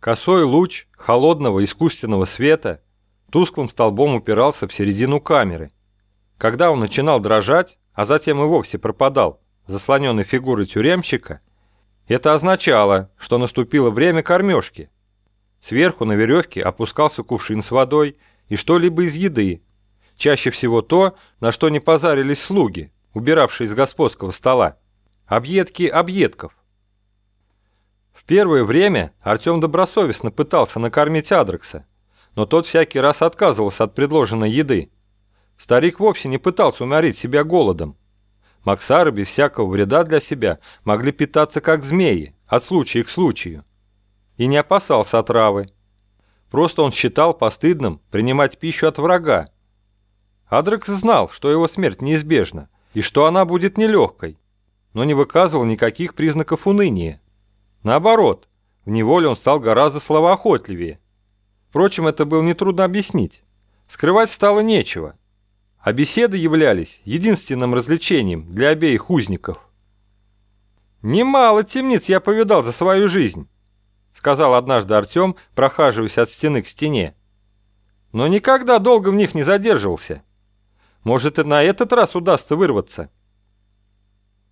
Косой луч холодного искусственного света тусклым столбом упирался в середину камеры. Когда он начинал дрожать, а затем и вовсе пропадал, заслоненной фигурой тюремщика, это означало, что наступило время кормежки. Сверху на веревке опускался кувшин с водой и что-либо из еды, чаще всего то, на что не позарились слуги, убиравшие из господского стола. Объедки объедков. В первое время Артем добросовестно пытался накормить Адрекса, но тот всякий раз отказывался от предложенной еды. Старик вовсе не пытался уморить себя голодом. Максары без всякого вреда для себя могли питаться как змеи, от случая к случаю. И не опасался отравы. Просто он считал постыдным принимать пищу от врага. Адрекс знал, что его смерть неизбежна, и что она будет нелегкой, но не выказывал никаких признаков уныния. Наоборот, в неволе он стал гораздо словоохотливее. Впрочем, это было нетрудно объяснить. Скрывать стало нечего. А беседы являлись единственным развлечением для обеих узников. «Немало темниц я повидал за свою жизнь», сказал однажды Артем, прохаживаясь от стены к стене. «Но никогда долго в них не задерживался. Может, и на этот раз удастся вырваться».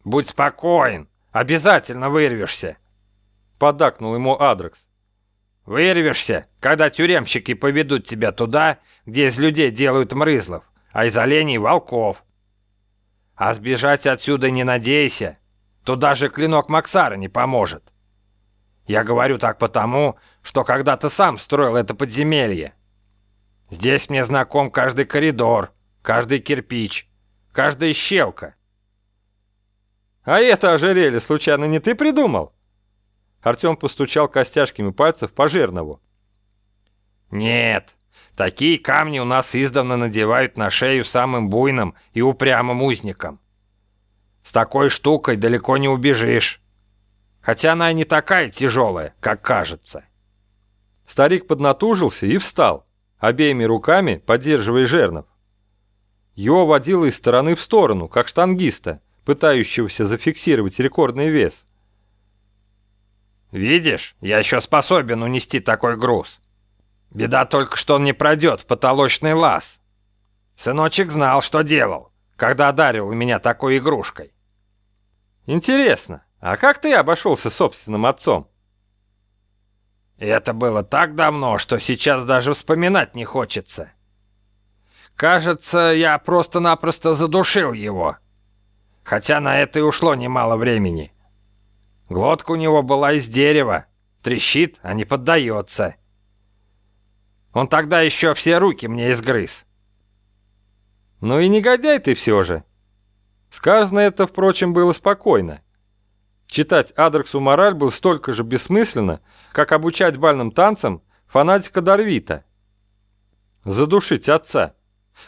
«Будь спокоен, обязательно вырвешься», поддакнул ему Адрекс. «Вырвешься, когда тюремщики поведут тебя туда, где из людей делают мрызлов, а из оленей — волков. А сбежать отсюда не надейся, туда же клинок Максара не поможет. Я говорю так потому, что когда-то сам строил это подземелье. Здесь мне знаком каждый коридор, каждый кирпич, каждая щелка. А это ожерелье, случайно, не ты придумал? Артем постучал костяшками пальцев по жернову. «Нет, такие камни у нас издавна надевают на шею самым буйным и упрямым узникам. С такой штукой далеко не убежишь. Хотя она и не такая тяжелая, как кажется». Старик поднатужился и встал, обеими руками поддерживая жернов. Его водило из стороны в сторону, как штангиста, пытающегося зафиксировать рекордный вес. Видишь, я еще способен унести такой груз. Беда только, что он не пройдет в потолочный лаз. Сыночек знал, что делал, когда одарил меня такой игрушкой. Интересно, а как ты обошелся собственным отцом? Это было так давно, что сейчас даже вспоминать не хочется. Кажется, я просто-напросто задушил его. Хотя на это и ушло немало времени. Глотка у него была из дерева. Трещит, а не поддается. Он тогда еще все руки мне изгрыз. Ну и негодяй ты все же. Сказано это, впрочем, было спокойно. Читать Адрексу мораль было столько же бессмысленно, как обучать бальным танцам фанатика Дарвита. Задушить отца.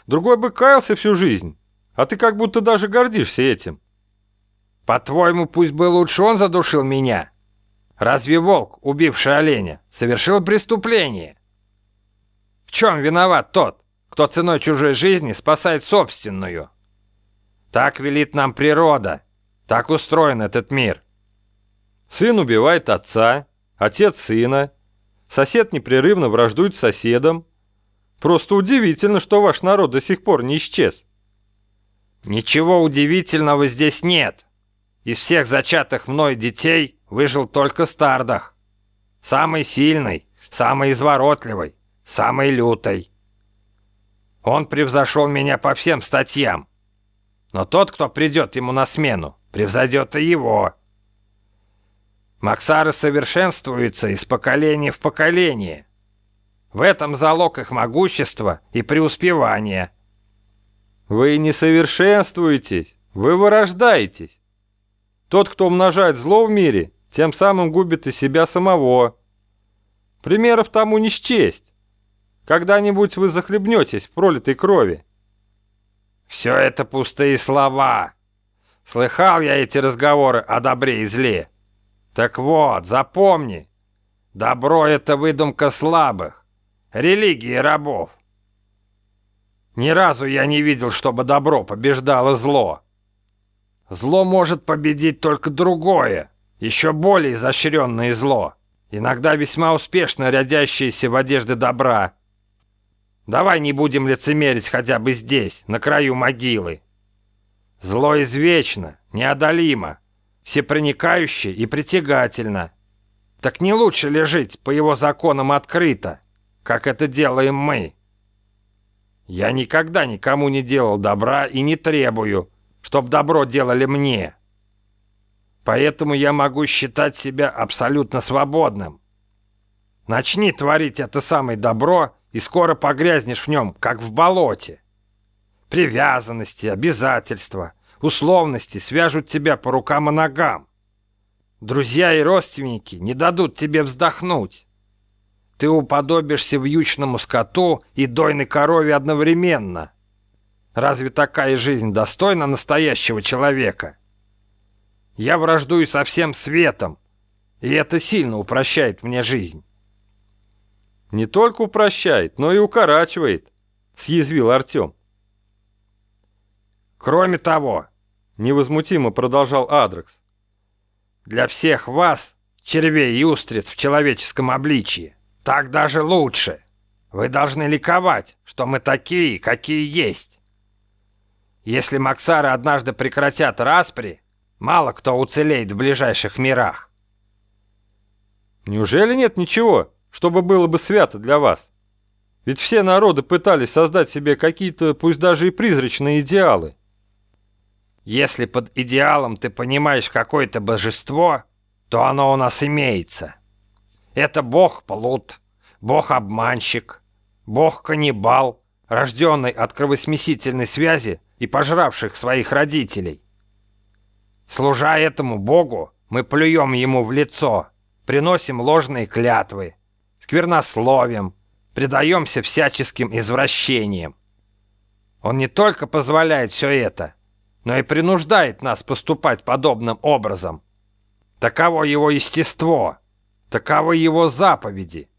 Другой бы каялся всю жизнь, а ты как будто даже гордишься этим. По-твоему, пусть бы лучше он задушил меня? Разве волк, убивший оленя, совершил преступление? В чем виноват тот, кто ценой чужой жизни спасает собственную? Так велит нам природа. Так устроен этот мир. Сын убивает отца, отец сына. Сосед непрерывно враждует с соседом. Просто удивительно, что ваш народ до сих пор не исчез. Ничего удивительного здесь нет. Из всех зачатых мной детей выжил только Стардах. Самый сильный, самый изворотливый, самый лютый. Он превзошел меня по всем статьям. Но тот, кто придет ему на смену, превзойдет и его. Максары совершенствуются из поколения в поколение. В этом залог их могущества и преуспевания. Вы не совершенствуетесь, вы вырождаетесь. Тот, кто умножает зло в мире, тем самым губит и себя самого. Примеров тому не счесть. Когда-нибудь вы захлебнетесь в пролитой крови. Все это пустые слова. Слыхал я эти разговоры о добре и зле. Так вот, запомни. Добро — это выдумка слабых. Религии рабов. Ни разу я не видел, чтобы добро побеждало зло. Зло может победить только другое, еще более изощренное зло. иногда весьма успешно рядящиеся в одежды добра. Давай не будем лицемерить хотя бы здесь, на краю могилы. Зло извечно, неодолимо, всепроникающе и притягательно. Так не лучше ли жить по его законам открыто, как это делаем мы? Я никогда никому не делал добра и не требую, чтоб добро делали мне. Поэтому я могу считать себя абсолютно свободным. Начни творить это самое добро, и скоро погрязнешь в нем, как в болоте. Привязанности, обязательства, условности свяжут тебя по рукам и ногам. Друзья и родственники не дадут тебе вздохнуть. Ты уподобишься вьючному скоту и дойной корове одновременно. Разве такая жизнь достойна настоящего человека? Я враждую со всем светом, и это сильно упрощает мне жизнь. Не только упрощает, но и укорачивает, съязвил Артем. Кроме того, невозмутимо продолжал Адрекс, для всех вас, червей и устриц в человеческом обличии, так даже лучше. Вы должны ликовать, что мы такие, какие есть. Если Максары однажды прекратят распри, мало кто уцелеет в ближайших мирах. Неужели нет ничего, чтобы было бы свято для вас? Ведь все народы пытались создать себе какие-то, пусть даже и призрачные идеалы. Если под идеалом ты понимаешь какое-то божество, то оно у нас имеется. Это бог-плут, бог-обманщик, бог-каннибал, рожденный от кровосмесительной связи и пожравших своих родителей. Служа этому богу, мы плюем ему в лицо, приносим ложные клятвы, сквернословим, предаемся всяческим извращениям. Он не только позволяет все это, но и принуждает нас поступать подобным образом. Таково его естество, таковы его заповеди.